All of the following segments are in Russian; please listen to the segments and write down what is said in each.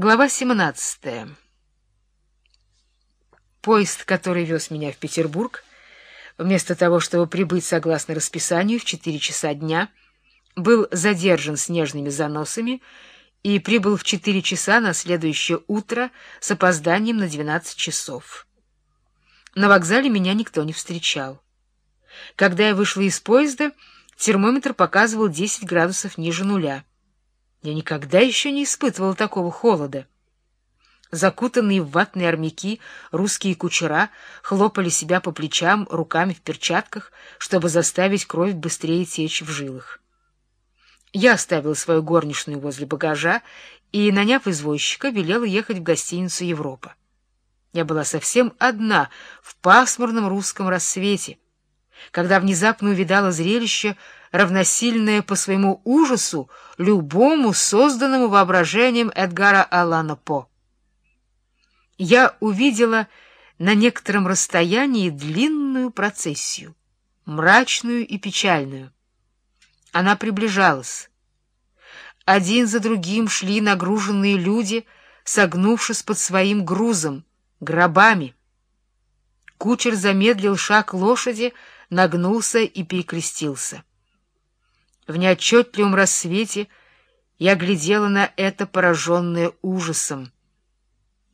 Глава 17. Поезд, который вез меня в Петербург, вместо того, чтобы прибыть согласно расписанию в 4 часа дня, был задержан снежными заносами и прибыл в 4 часа на следующее утро с опозданием на 12 часов. На вокзале меня никто не встречал. Когда я вышла из поезда, термометр показывал 10 градусов ниже нуля. Я никогда еще не испытывала такого холода. Закутанные в ватные армяки русские кучера хлопали себя по плечам руками в перчатках, чтобы заставить кровь быстрее течь в жилах. Я оставила свою горничную возле багажа и, наняв извозчика, велела ехать в гостиницу «Европа». Я была совсем одна в пасмурном русском рассвете, когда внезапно увидала зрелище, равносильное по своему ужасу любому созданному воображением Эдгара Алана По. Я увидела на некотором расстоянии длинную процессию, мрачную и печальную. Она приближалась. Один за другим шли нагруженные люди, согнувшись под своим грузом, гробами. Кучер замедлил шаг лошади, нагнулся и перекрестился. В неотчетливом рассвете я глядела на это, пораженное ужасом.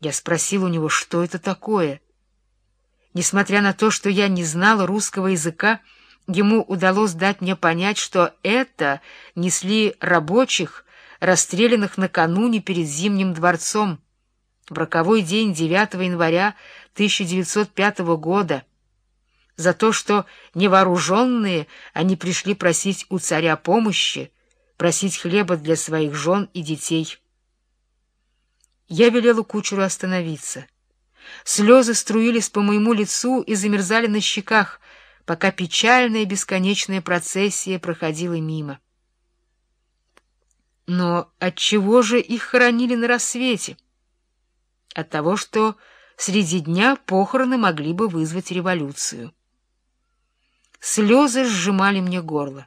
Я спросил у него, что это такое. Несмотря на то, что я не знала русского языка, ему удалось дать мне понять, что это несли рабочих, расстрелянных накануне перед Зимним дворцом, в роковой день 9 января 1905 года — за то, что невооруженные они пришли просить у царя помощи, просить хлеба для своих жен и детей. Я велела кучеру остановиться. Слезы струились по моему лицу и замерзали на щеках, пока печальная бесконечная процессия проходила мимо. Но отчего же их хоронили на рассвете? От того, что среди дня похороны могли бы вызвать революцию. Слезы сжимали мне горло.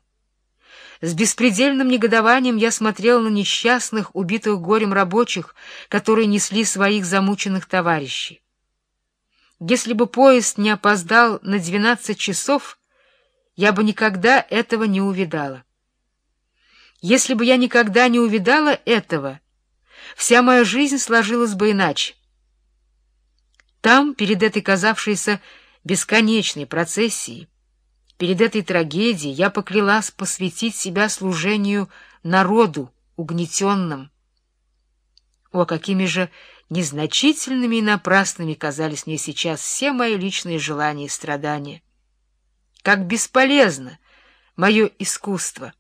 С беспредельным негодованием я смотрел на несчастных, убитых горем рабочих, которые несли своих замученных товарищей. Если бы поезд не опоздал на двенадцать часов, я бы никогда этого не увидала. Если бы я никогда не увидала этого, вся моя жизнь сложилась бы иначе. Там, перед этой казавшейся бесконечной процессией, Перед этой трагедией я поклялась посвятить себя служению народу угнетенным. О, какими же незначительными и напрасными казались мне сейчас все мои личные желания и страдания. Как бесполезно мое искусство,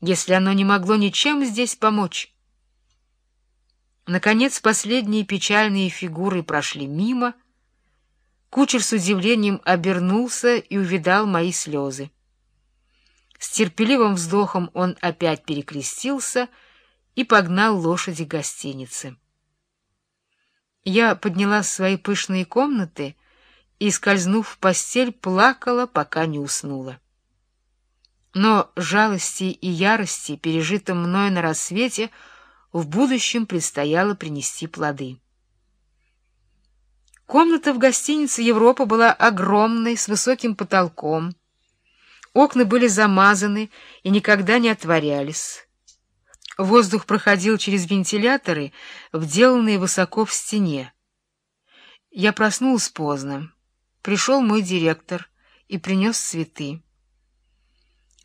если оно не могло ничем здесь помочь. Наконец, последние печальные фигуры прошли мимо — Кучер с удивлением обернулся и увидал мои слезы. С терпеливым вздохом он опять перекрестился и погнал лошади к гостинице. Я подняла свои пышные комнаты и, скользнув в постель, плакала, пока не уснула. Но жалости и ярости, пережитым мною на рассвете, в будущем предстояло принести плоды. Комната в гостинице «Европа» была огромной, с высоким потолком. Окна были замазаны и никогда не отворялись. Воздух проходил через вентиляторы, вделанные высоко в стене. Я проснулась поздно. Пришел мой директор и принес цветы.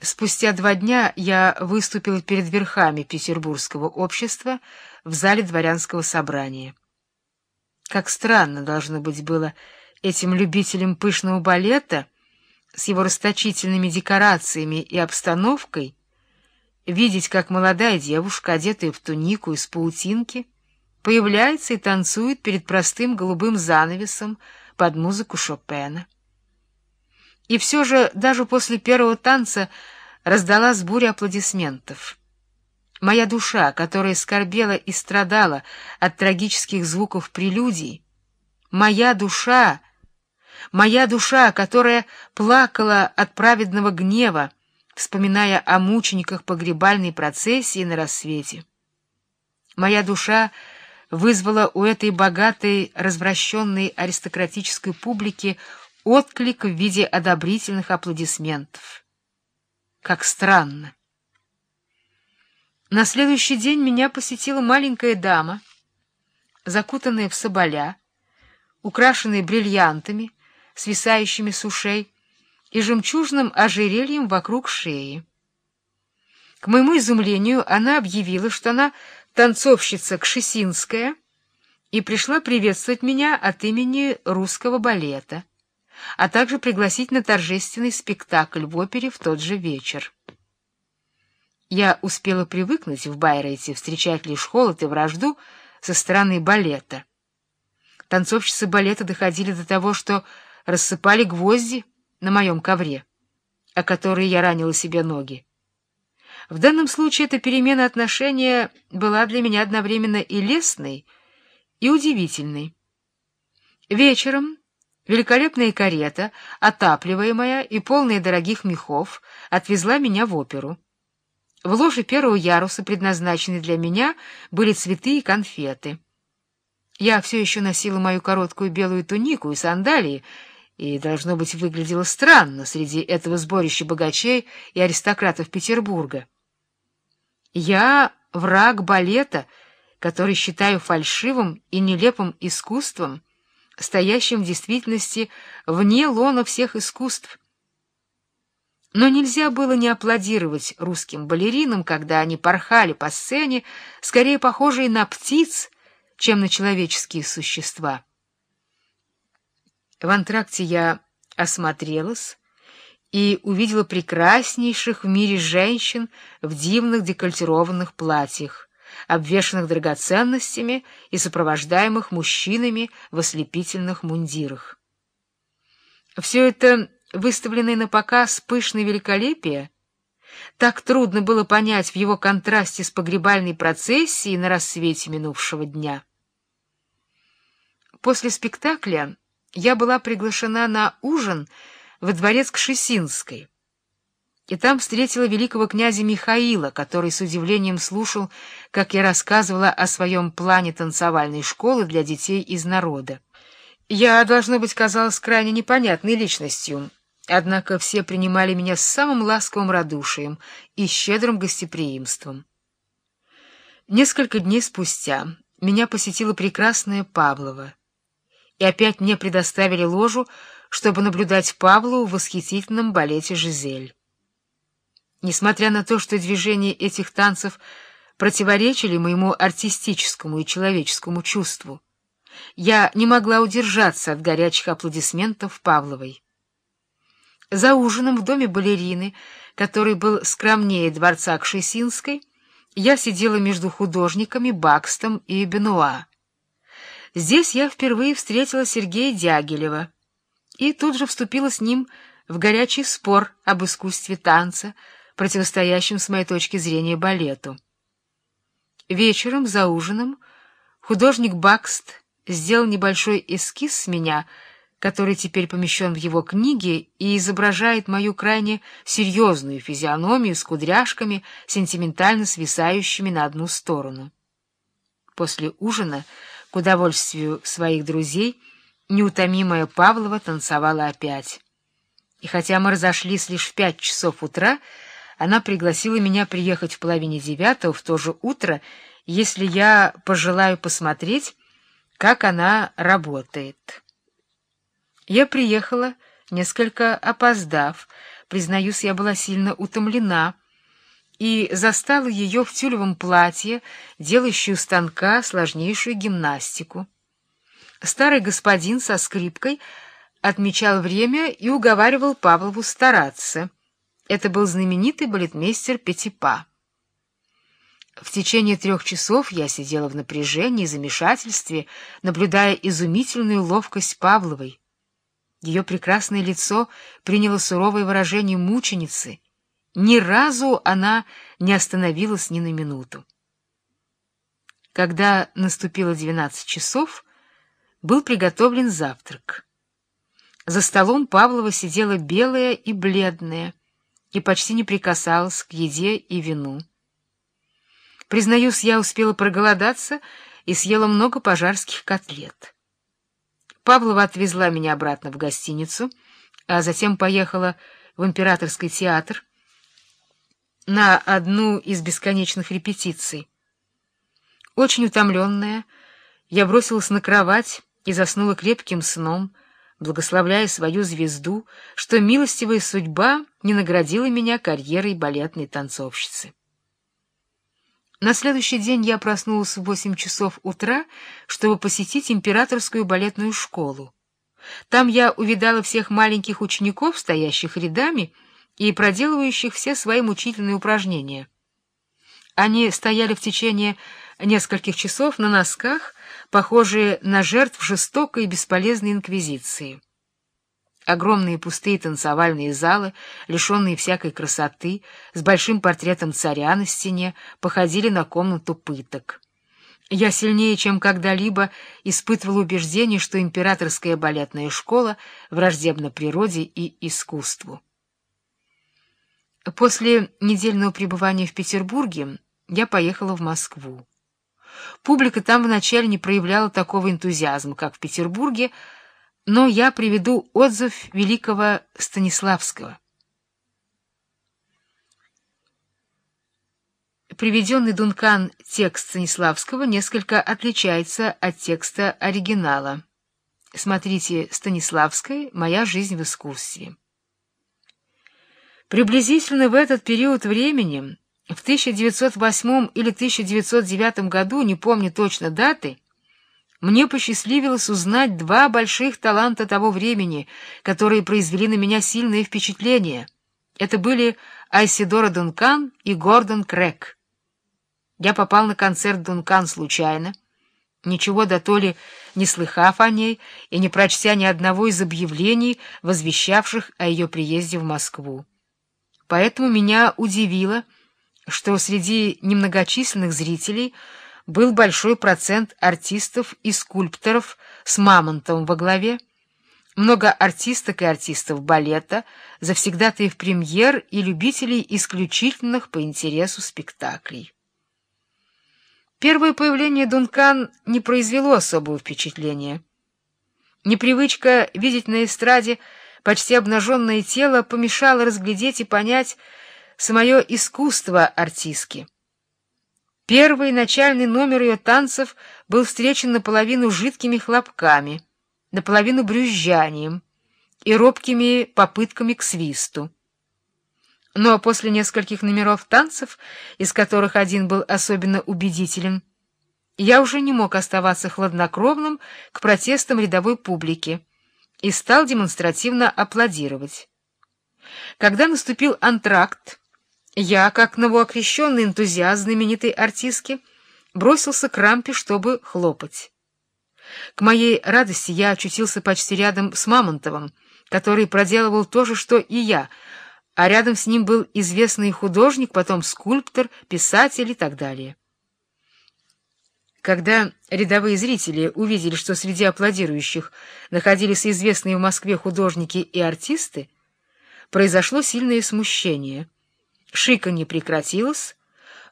Спустя два дня я выступила перед верхами Петербургского общества в зале дворянского собрания. Как странно должно быть было этим любителям пышного балета с его расточительными декорациями и обстановкой видеть, как молодая девушка, одетая в тунику из паутинки, появляется и танцует перед простым голубым занавесом под музыку Шопена. И все же даже после первого танца раздалась буря аплодисментов. Моя душа, которая скорбела и страдала от трагических звуков прелюдий, моя душа, моя душа, которая плакала от праведного гнева, вспоминая о мучениках погребальной процессии на рассвете, моя душа, вызвало у этой богатой, развращенной аристократической публики отклик в виде одобрительных аплодисментов. Как странно! На следующий день меня посетила маленькая дама, закутанная в соболя, украшенная бриллиантами, свисающими с ушей, и жемчужным ожерельем вокруг шеи. К моему изумлению она объявила, что она танцовщица Кшесинская и пришла приветствовать меня от имени русского балета, а также пригласить на торжественный спектакль в опере в тот же вечер. Я успела привыкнуть в Байрейте встречать лишь холод и вражду со стороны балета. Танцовщицы балета доходили до того, что рассыпали гвозди на моем ковре, о которые я ранила себе ноги. В данном случае эта перемена отношения была для меня одновременно и лестной, и удивительной. Вечером великолепная карета, отапливаемая и полная дорогих мехов, отвезла меня в оперу. В ложе первого яруса, предназначенной для меня, были цветы и конфеты. Я все еще носила мою короткую белую тунику и сандалии, и, должно быть, выглядела странно среди этого сборища богачей и аристократов Петербурга. Я враг балета, который считаю фальшивым и нелепым искусством, стоящим в действительности вне лона всех искусств, но нельзя было не аплодировать русским балеринам, когда они порхали по сцене, скорее похожие на птиц, чем на человеческие существа. В антракте я осмотрелась и увидела прекраснейших в мире женщин в дивных декольтированных платьях, обвешанных драгоценностями и сопровождаемых мужчинами в ослепительных мундирах. Все это выставленное на показ пышное великолепие, так трудно было понять в его контрасте с погребальной процессией на рассвете минувшего дня. После спектакля я была приглашена на ужин во дворец Кшесинской, и там встретила великого князя Михаила, который с удивлением слушал, как я рассказывала о своем плане танцевальной школы для детей из народа. Я, должно быть, казалась крайне непонятной личностью, Однако все принимали меня с самым ласковым радушием и щедрым гостеприимством. Несколько дней спустя меня посетила прекрасная Павлова, и опять мне предоставили ложу, чтобы наблюдать Павлу в восхитительном балете «Жизель». Несмотря на то, что движения этих танцев противоречили моему артистическому и человеческому чувству, я не могла удержаться от горячих аплодисментов Павловой. За ужином в доме балерины, который был скромнее дворца Кшесинской, я сидела между художниками Бакстом и Бенуа. Здесь я впервые встретила Сергея Дягилева и тут же вступила с ним в горячий спор об искусстве танца, противостоящем с моей точки зрения балету. Вечером за ужином художник Бакст сделал небольшой эскиз с меня — который теперь помещен в его книге и изображает мою крайне серьезную физиономию с кудряшками, сентиментально свисающими на одну сторону. После ужина, к удовольствию своих друзей, неутомимая Павлова танцевала опять. И хотя мы разошлись лишь в пять часов утра, она пригласила меня приехать в половине девятого в то же утро, если я пожелаю посмотреть, как она работает». Я приехала, несколько опоздав. Признаюсь, я была сильно утомлена и застала ее в тюлевом платье, делающую станка сложнейшую гимнастику. Старый господин со скрипкой отмечал время и уговаривал Павлову стараться. Это был знаменитый балетмейстер Петипа. В течение трех часов я сидела в напряжении и замешательстве, наблюдая изумительную ловкость Павловой. Ее прекрасное лицо приняло суровое выражение мученицы. Ни разу она не остановилась ни на минуту. Когда наступило двенадцать часов, был приготовлен завтрак. За столом Павлова сидела белая и бледная и почти не прикасалась к еде и вину. Признаюсь, я успела проголодаться и съела много пожарских котлет. Павлова отвезла меня обратно в гостиницу, а затем поехала в императорский театр на одну из бесконечных репетиций. Очень утомленная, я бросилась на кровать и заснула крепким сном, благословляя свою звезду, что милостивая судьба не наградила меня карьерой балетной танцовщицы. На следующий день я проснулась в восемь часов утра, чтобы посетить императорскую балетную школу. Там я увидала всех маленьких учеников, стоящих рядами и проделывающих все свои мучительные упражнения. Они стояли в течение нескольких часов на носках, похожие на жертв жестокой и бесполезной инквизиции. Огромные пустые танцевальные залы, лишенные всякой красоты, с большим портретом царя на стене, походили на комнату пыток. Я сильнее, чем когда-либо, испытывал убеждение, что императорская балетная школа враждебна природе и искусству. После недельного пребывания в Петербурге я поехала в Москву. Публика там вначале не проявляла такого энтузиазма, как в Петербурге, но я приведу отзыв великого Станиславского. Приведенный Дункан текст Станиславского несколько отличается от текста оригинала. Смотрите Станиславская «Моя жизнь в искусстве». Приблизительно в этот период времени в 1908 или 1909 году, не помню точно даты, мне посчастливилось узнать два больших таланта того времени, которые произвели на меня сильное впечатление. Это были Айсидора Дункан и Гордон Крэк. Я попал на концерт Дункан случайно, ничего до то ли не слыхав о ней и не прочтя ни одного из объявлений, возвещавших о ее приезде в Москву. Поэтому меня удивило, что среди немногочисленных зрителей был большой процент артистов и скульпторов с Мамонтом во главе, много артисток и артистов балета, завсегдатаев премьер и любителей исключительных по интересу спектаклей. Первое появление Дункан не произвело особого впечатления. Непривычка видеть на эстраде почти обнаженное тело помешала разглядеть и понять, самое искусство артистки. Первый начальный номер ее танцев был встречен наполовину жидкими хлопками, наполовину брюзжанием и робкими попытками к свисту. Но после нескольких номеров танцев, из которых один был особенно убедителен, я уже не мог оставаться хладнокровным к протестам рядовой публики и стал демонстративно аплодировать. Когда наступил антракт, я, как новоокрещенный энтузиаст знаменитой артистки, бросился к рампе, чтобы хлопать. К моей радости я очутился почти рядом с Мамонтовым, который проделывал то же, что и я, а рядом с ним был известный художник, потом скульптор, писатель и так далее. Когда рядовые зрители увидели, что среди аплодирующих находились известные в Москве художники и артисты, произошло сильное смущение — Шика не прекратилось,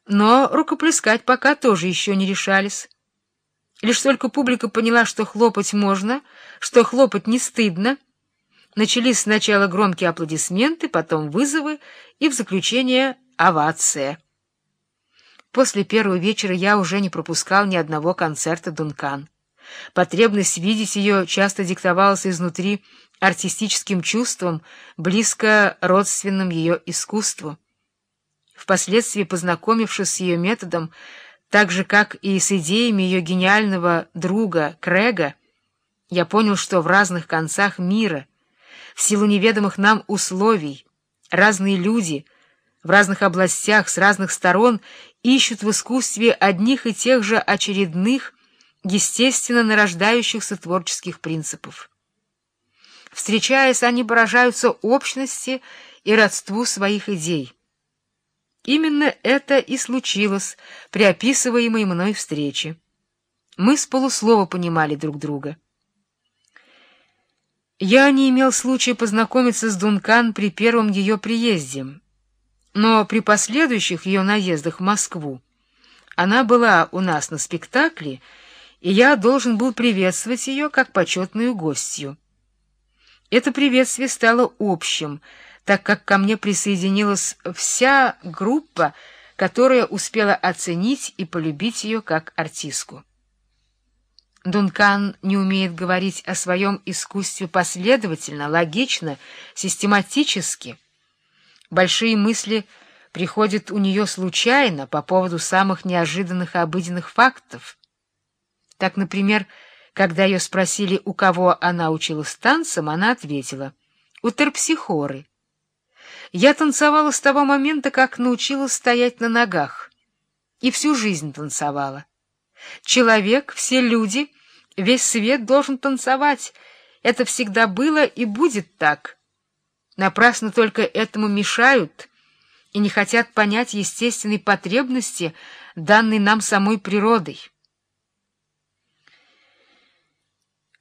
но рукоплескать пока тоже еще не решались. Лишь только публика поняла, что хлопать можно, что хлопать не стыдно, начались сначала громкие аплодисменты, потом вызовы и в заключение овация. После первого вечера я уже не пропускал ни одного концерта Дункан. Потребность видеть ее часто диктовалась изнутри артистическим чувством, близко родственным ее искусству. Впоследствии, познакомившись с ее методом, так же, как и с идеями ее гениального друга Крэга, я понял, что в разных концах мира, в силу неведомых нам условий, разные люди в разных областях, с разных сторон ищут в искусстве одних и тех же очередных, естественно нарождающихся творческих принципов. Встречаясь, они поражаются общности и родству своих идей. Именно это и случилось при описываемой мной встрече. Мы с полуслова понимали друг друга. Я не имел случая познакомиться с Дункан при первом ее приезде, но при последующих ее наездах в Москву она была у нас на спектакле и я должен был приветствовать ее как почетную гостью. Это приветствие стало общим, так как ко мне присоединилась вся группа, которая успела оценить и полюбить ее как артистку. Дункан не умеет говорить о своем искусстве последовательно, логично, систематически. Большие мысли приходят у нее случайно по поводу самых неожиданных и обыденных фактов. Так, например, когда ее спросили, у кого она училась танцам, она ответила «У терпсихоры». Я танцевала с того момента, как научилась стоять на ногах, и всю жизнь танцевала. Человек, все люди, весь свет должен танцевать. Это всегда было и будет так. Напрасно только этому мешают и не хотят понять естественной потребности, данной нам самой природой.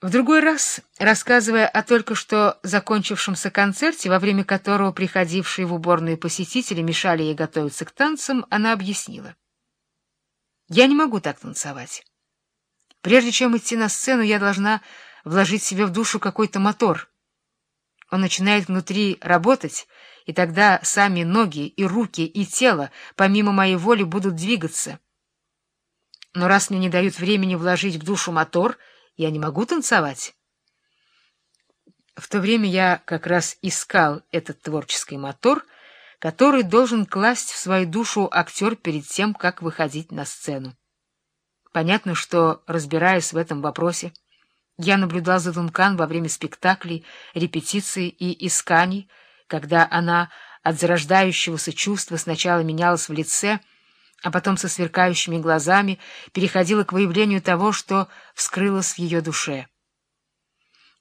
В другой раз, рассказывая о только что закончившемся концерте, во время которого приходившие в уборную посетители мешали ей готовиться к танцам, она объяснила. «Я не могу так танцевать. Прежде чем идти на сцену, я должна вложить себе в душу какой-то мотор. Он начинает внутри работать, и тогда сами ноги и руки и тело, помимо моей воли, будут двигаться. Но раз мне не дают времени вложить в душу мотор — я не могу танцевать. В то время я как раз искал этот творческий мотор, который должен класть в свою душу актер перед тем, как выходить на сцену. Понятно, что, разбираясь в этом вопросе, я наблюдал за Дункан во время спектаклей, репетиций и исканий, когда она от зарождающегося чувства сначала менялась в лице — а потом со сверкающими глазами переходила к выявлению того, что вскрылось в ее душе.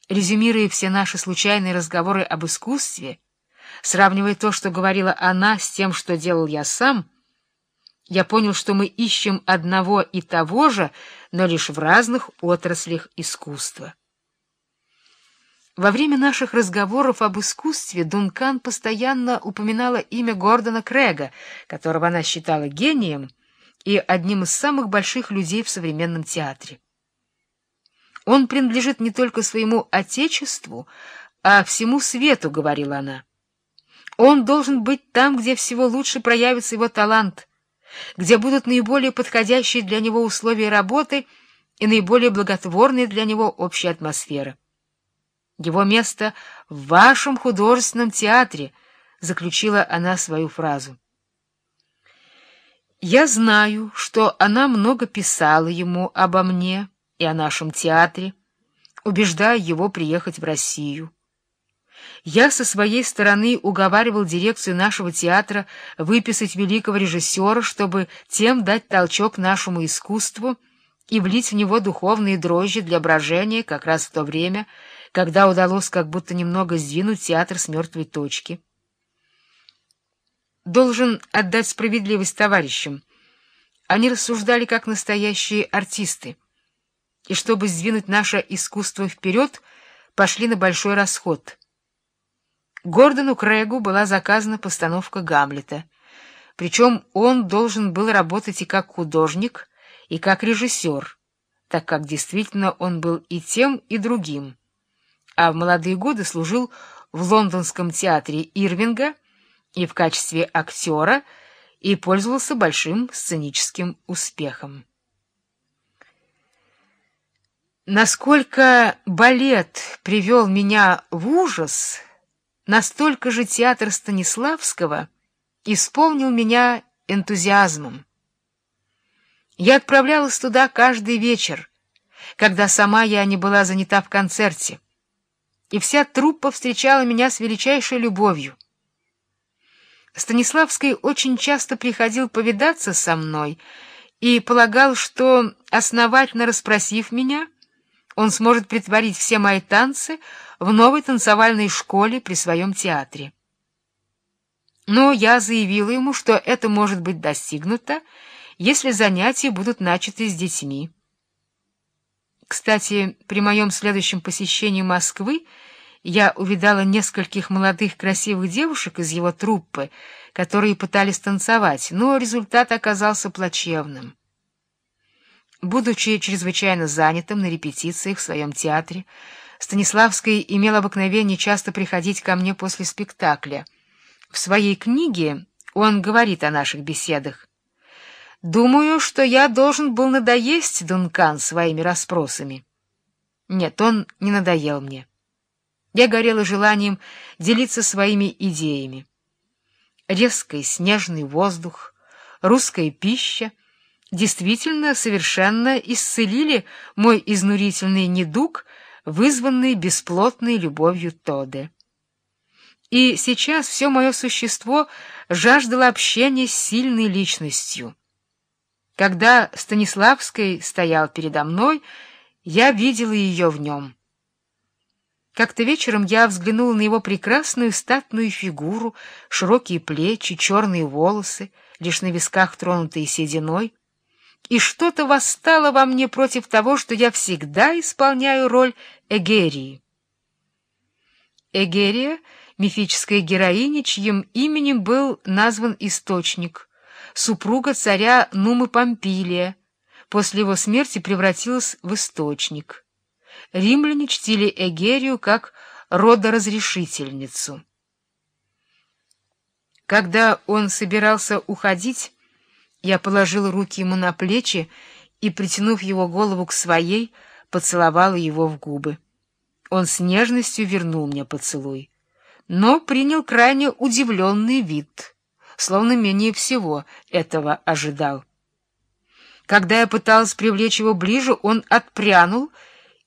Резюмируя все наши случайные разговоры об искусстве, сравнивая то, что говорила она, с тем, что делал я сам, я понял, что мы ищем одного и того же, но лишь в разных отраслях искусства. Во время наших разговоров об искусстве Дункан постоянно упоминала имя Гордона Крэга, которого она считала гением и одним из самых больших людей в современном театре. «Он принадлежит не только своему отечеству, а всему свету», — говорила она. «Он должен быть там, где всего лучше проявится его талант, где будут наиболее подходящие для него условия работы и наиболее благотворные для него общая атмосфера». Его место в вашем художественном театре, — заключила она свою фразу. Я знаю, что она много писала ему обо мне и о нашем театре, убеждая его приехать в Россию. Я со своей стороны уговаривал дирекцию нашего театра выписать великого режиссера, чтобы тем дать толчок нашему искусству и влить в него духовные дрожжи для брожения как раз в то время, когда удалось как будто немного сдвинуть театр с мертвой точки. Должен отдать справедливость товарищам. Они рассуждали как настоящие артисты, и чтобы сдвинуть наше искусство вперед, пошли на большой расход. Гордону Крэгу была заказана постановка Гамлета, причем он должен был работать и как художник, и как режиссер, так как действительно он был и тем, и другим а в молодые годы служил в лондонском театре Ирвинга и в качестве актера и пользовался большим сценическим успехом. Насколько балет привел меня в ужас, настолько же театр Станиславского исполнил меня энтузиазмом. Я отправлялась туда каждый вечер, когда сама я не была занята в концерте и вся труппа встречала меня с величайшей любовью. Станиславский очень часто приходил повидаться со мной и полагал, что, основательно расспросив меня, он сможет притворить все мои танцы в новой танцевальной школе при своем театре. Но я заявила ему, что это может быть достигнуто, если занятия будут начаты с детьми. Кстати, при моем следующем посещении Москвы я увидала нескольких молодых красивых девушек из его труппы, которые пытались танцевать, но результат оказался плачевным. Будучи чрезвычайно занятым на репетициях в своем театре, Станиславский имел обыкновение часто приходить ко мне после спектакля. В своей книге он говорит о наших беседах. «Думаю, что я должен был надоесть Дункан своими расспросами». Нет, он не надоел мне. Я горела желанием делиться своими идеями. Резкий снежный воздух, русская пища действительно совершенно исцелили мой изнурительный недуг, вызванный бесплотной любовью Тоде. И сейчас все мое существо жаждало общения с сильной личностью. Когда Станиславский стоял передо мной, я видела ее в нем. Как-то вечером я взглянула на его прекрасную статную фигуру, широкие плечи, черные волосы, лишь на висках тронутые сединой, и что-то восстало во мне против того, что я всегда исполняю роль Эгерии. Эгерия — мифическая героиня, чьим именем был назван источник, супруга царя Нумы Помпилия, после его смерти превратилась в источник римляне чтили Эгерию как родоразрешительницу. Когда он собирался уходить, я положила руки ему на плечи и, притянув его голову к своей, поцеловала его в губы. Он с нежностью вернул мне поцелуй, но принял крайне удивленный вид, словно менее всего этого ожидал. Когда я пыталась привлечь его ближе, он отпрянул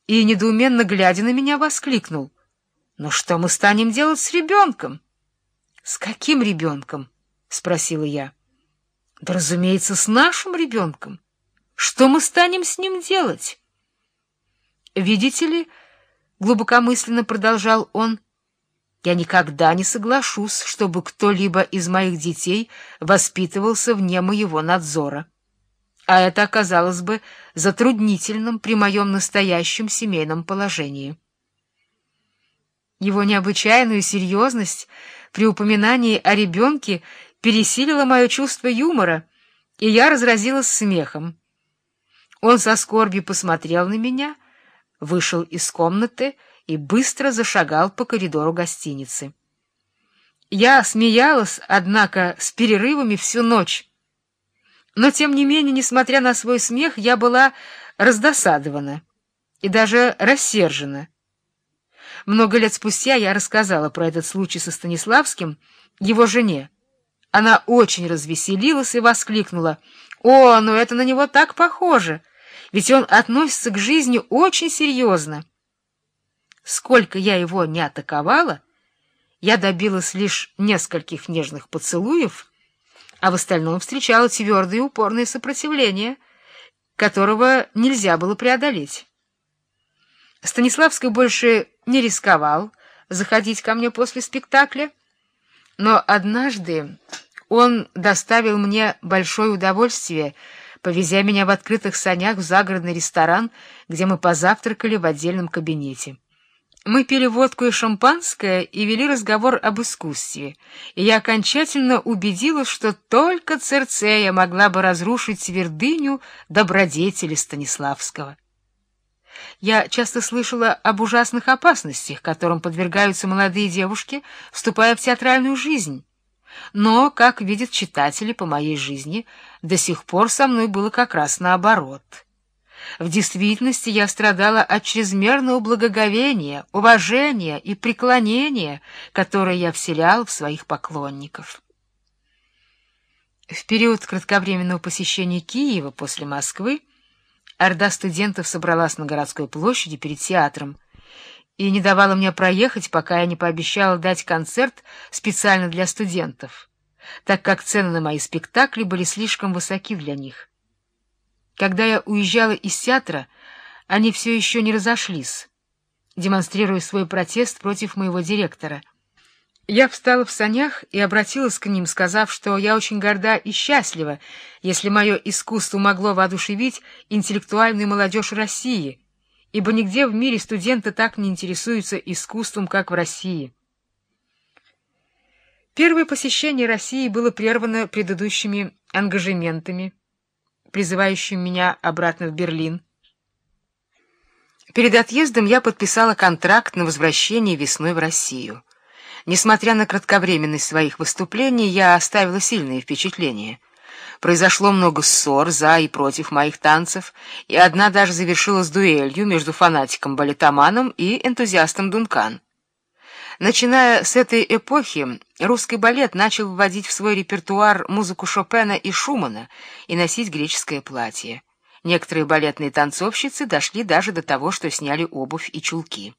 и, недоуменно глядя на меня, воскликнул. — Ну что мы станем делать с ребенком? — С каким ребенком? — спросила я. — Да, разумеется, с нашим ребенком. Что мы станем с ним делать? — Видите ли, — глубокомысленно продолжал он, — я никогда не соглашусь, чтобы кто-либо из моих детей воспитывался вне моего надзора а это оказалось бы затруднительным при моем настоящем семейном положении. Его необычайную серьезность при упоминании о ребенке пересилила мое чувство юмора, и я разразилась смехом. Он со скорбью посмотрел на меня, вышел из комнаты и быстро зашагал по коридору гостиницы. Я смеялась, однако, с перерывами всю ночь, но, тем не менее, несмотря на свой смех, я была раздосадована и даже рассержена. Много лет спустя я рассказала про этот случай со Станиславским его жене. Она очень развеселилась и воскликнула. «О, ну это на него так похоже! Ведь он относится к жизни очень серьезно!» Сколько я его не атаковала, я добилась лишь нескольких нежных поцелуев — а в остальном встречала твердое и упорное сопротивление, которого нельзя было преодолеть. Станиславский больше не рисковал заходить ко мне после спектакля, но однажды он доставил мне большое удовольствие, повезя меня в открытых санях в загородный ресторан, где мы позавтракали в отдельном кабинете. Мы пили водку и шампанское и вели разговор об искусстве, и я окончательно убедилась, что только Церцея могла бы разрушить твердыню добродетели Станиславского. Я часто слышала об ужасных опасностях, которым подвергаются молодые девушки, вступая в театральную жизнь. Но, как видят читатели по моей жизни, до сих пор со мной было как раз наоборот — в действительности я страдала от чрезмерного благоговения, уважения и преклонения, которое я вселял в своих поклонников. В период кратковременного посещения Киева после Москвы орда студентов собралась на городской площади перед театром и не давала мне проехать, пока я не пообещала дать концерт специально для студентов, так как цены на мои спектакли были слишком высоки для них. Когда я уезжала из театра, они все еще не разошлись, демонстрируя свой протест против моего директора. Я встала в санях и обратилась к ним, сказав, что я очень горда и счастлива, если мое искусство могло воодушевить интеллектуальную молодежь России, ибо нигде в мире студенты так не интересуются искусством, как в России. Первое посещение России было прервано предыдущими ангажементами, призывающим меня обратно в Берлин. Перед отъездом я подписала контракт на возвращение весной в Россию. Несмотря на кратковременность своих выступлений, я оставила сильные впечатления. Произошло много ссор за и против моих танцев, и одна даже завершилась дуэлью между фанатиком-балетоманом и энтузиастом Дункан. Начиная с этой эпохи, русский балет начал вводить в свой репертуар музыку Шопена и Шумана и носить греческое платье. Некоторые балетные танцовщицы дошли даже до того, что сняли обувь и чулки.